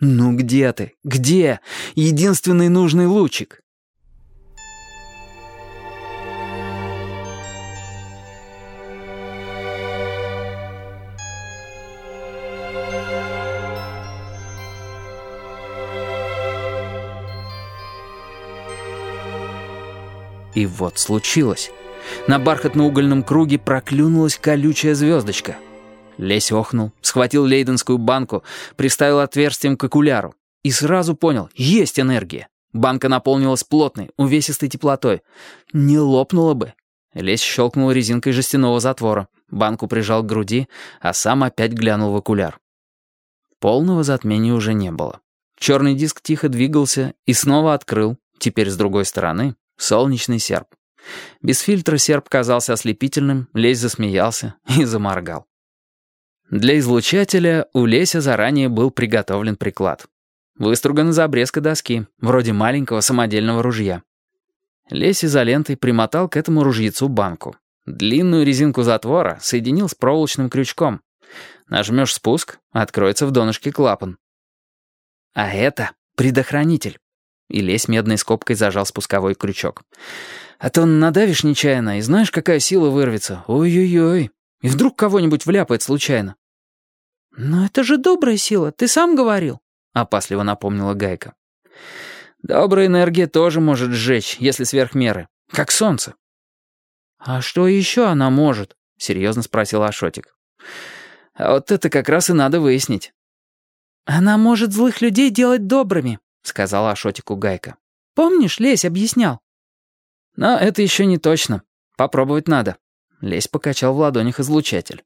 «Ну где ты? Где? Единственный нужный лучик!» И вот случилось. На бархатно-угольном круге проклюнулась колючая звездочка. Лесь охнул, схватил лейденскую банку, приставил отверстием к окуляру. И сразу понял, есть энергия. Банка наполнилась плотной, увесистой теплотой. Не лопнула бы. Лесь щелкнул резинкой жестяного затвора. Банку прижал к груди, а сам опять глянул в окуляр. Полного затмения уже не было. Черный диск тихо двигался и снова открыл, теперь с другой стороны, солнечный серп. Без фильтра серп казался ослепительным, Лесь засмеялся и заморгал. Для излучателя у Леся заранее был приготовлен приклад. Выструган из обрезка доски, вроде маленького самодельного ружья. Лесь изолентой примотал к этому ружьецу банку. Длинную резинку затвора соединил с проволочным крючком. Нажмешь спуск, откроется в донышке клапан. А это предохранитель. И лесь медной скобкой зажал спусковой крючок. А то надавишь нечаянно, и знаешь, какая сила вырвется. Ой-ой-ой. И вдруг кого-нибудь вляпает случайно. «Но это же добрая сила, ты сам говорил», — опасливо напомнила Гайка. «Добрая энергия тоже может сжечь, если сверх меры, как солнце». «А что еще она может?» — серьезно спросил Ашотик. «А вот это как раз и надо выяснить». «Она может злых людей делать добрыми», — сказала Ашотику Гайка. «Помнишь, Лесь объяснял?» «Но это еще не точно. Попробовать надо». Лесь покачал в ладонях излучатель.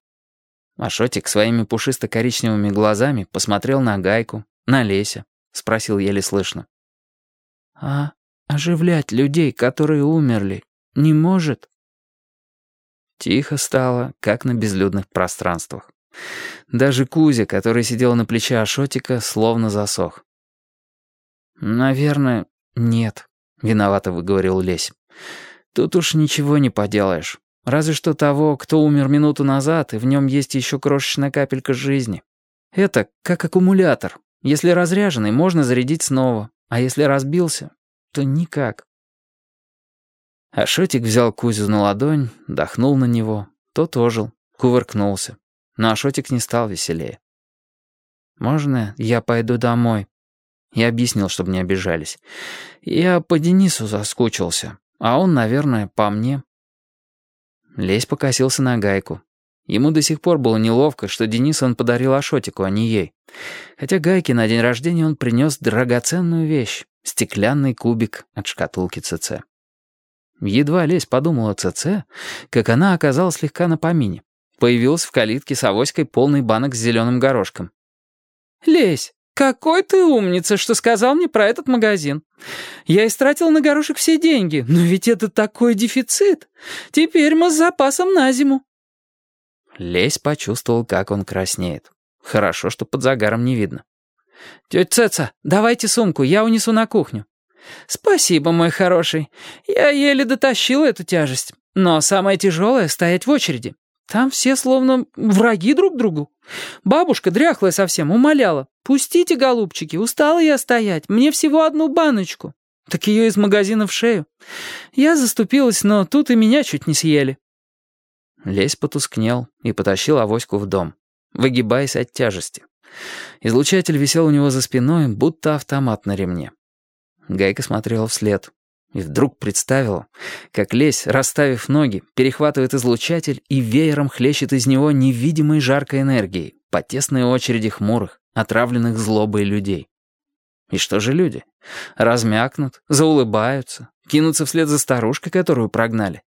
Ашотик своими пушисто-коричневыми глазами посмотрел на Гайку, на Леся, спросил еле слышно. «А оживлять людей, которые умерли, не может?» Тихо стало, как на безлюдных пространствах. Даже Кузя, который сидел на плече Ашотика, словно засох. «Наверное, нет», — виновато выговорил Лесь. Тут уж ничего не поделаешь. Разве что того, кто умер минуту назад, и в нем есть еще крошечная капелька жизни. Это как аккумулятор. Если разряженный, можно зарядить снова, а если разбился, то никак. Ашотик взял Кузю на ладонь, дохнул на него. Тот ожил, кувыркнулся. Но Ашотик не стал веселее. «Можно я пойду домой?» Я объяснил, чтобы не обижались. «Я по Денису заскучился». А он, наверное, по мне. Лесь покосился на гайку. Ему до сих пор было неловко, что Денис он подарил Ашотику, а не ей. Хотя гайке на день рождения он принес драгоценную вещь — стеклянный кубик от шкатулки ЦЦ. Едва Лесь подумал о ЦЦ, как она оказалась слегка на помине. Появилась в калитке с авоськой полный банок с зеленым горошком. «Лесь, «Какой ты умница, что сказал мне про этот магазин. Я истратил на горошек все деньги, но ведь это такой дефицит. Теперь мы с запасом на зиму». Лесь почувствовал, как он краснеет. Хорошо, что под загаром не видно. «Тетя Цеца, давайте сумку, я унесу на кухню». «Спасибо, мой хороший. Я еле дотащил эту тяжесть. Но самое тяжелое — стоять в очереди. Там все словно враги друг другу. Бабушка, дряхлая совсем, умоляла. «Пустите, голубчики, устала я стоять, мне всего одну баночку». Так ее из магазина в шею. Я заступилась, но тут и меня чуть не съели. Лесь потускнел и потащил авоську в дом, выгибаясь от тяжести. Излучатель висел у него за спиной, будто автомат на ремне. Гайка смотрела вслед и вдруг представила, как лесь, расставив ноги, перехватывает излучатель и веером хлещет из него невидимой жаркой энергией по тесной очереди хмурых, отравленных злобой людей. И что же люди? Размякнут, заулыбаются, кинутся вслед за старушкой, которую прогнали.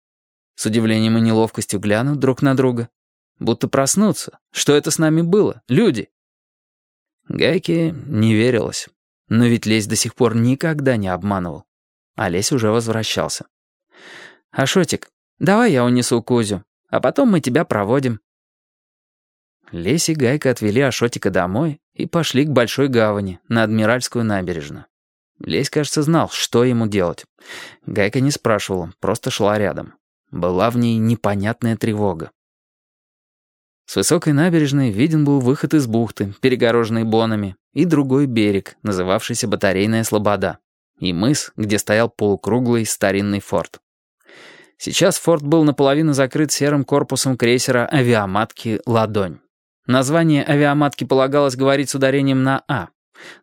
С удивлением и неловкостью глянут друг на друга. Будто проснутся. Что это с нами было? Люди. Гайке не верилось. Но ведь Лесь до сих пор никогда не обманывал. Олесь уже возвращался. «Ашотик, давай я унесу Кузю, а потом мы тебя проводим». Лесь и Гайка отвели Ашотика домой и пошли к Большой гавани, на Адмиральскую набережную. Лесь, кажется, знал, что ему делать. Гайка не спрашивала, просто шла рядом. Была в ней непонятная тревога. С высокой набережной виден был выход из бухты, перегороженный бонами, и другой берег, называвшийся Батарейная Слобода, и мыс, где стоял полукруглый старинный форт. Сейчас форт был наполовину закрыт серым корпусом крейсера авиаматки «Ладонь». Название авиаматки полагалось говорить с ударением на «а»,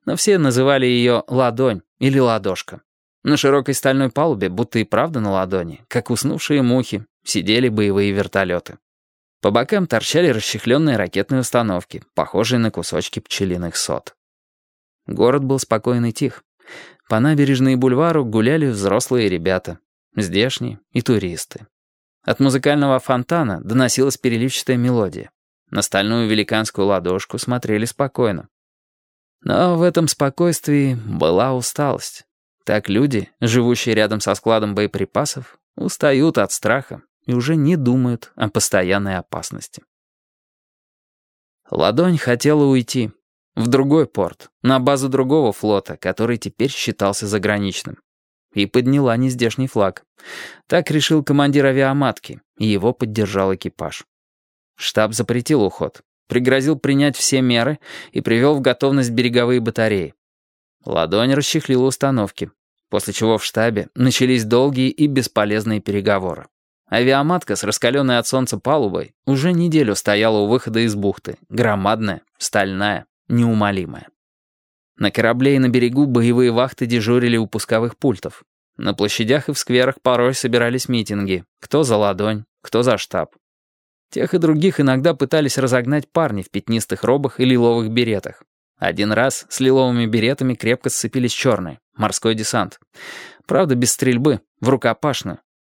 но все называли ее «Ладонь» или «Ладошка». На широкой стальной палубе, будто и правда на ладони, как уснувшие мухи, сидели боевые вертолеты. По бокам торчали расчехленные ракетные установки, похожие на кусочки пчелиных сот. Город был спокойный тих. По набережной и бульвару гуляли взрослые ребята, здешние и туристы. От музыкального фонтана доносилась переливчатая мелодия. На стальную великанскую ладошку смотрели спокойно. Но в этом спокойствии была усталость. Так люди, живущие рядом со складом боеприпасов, устают от страха и уже не думают о постоянной опасности. Ладонь хотела уйти. В другой порт, на базу другого флота, который теперь считался заграничным и подняла нездешний флаг. Так решил командир авиаматки, и его поддержал экипаж. Штаб запретил уход, пригрозил принять все меры и привел в готовность береговые батареи. Ладонь расчехлила установки, после чего в штабе начались долгие и бесполезные переговоры. Авиаматка с раскаленной от солнца палубой уже неделю стояла у выхода из бухты, громадная, стальная, неумолимая. На корабле и на берегу боевые вахты дежурили у пусковых пультов. На площадях и в скверах порой собирались митинги. Кто за ладонь, кто за штаб. Тех и других иногда пытались разогнать парни в пятнистых робах и лиловых беретах. Один раз с лиловыми беретами крепко сцепились черные, морской десант. Правда, без стрельбы, в рукопашную.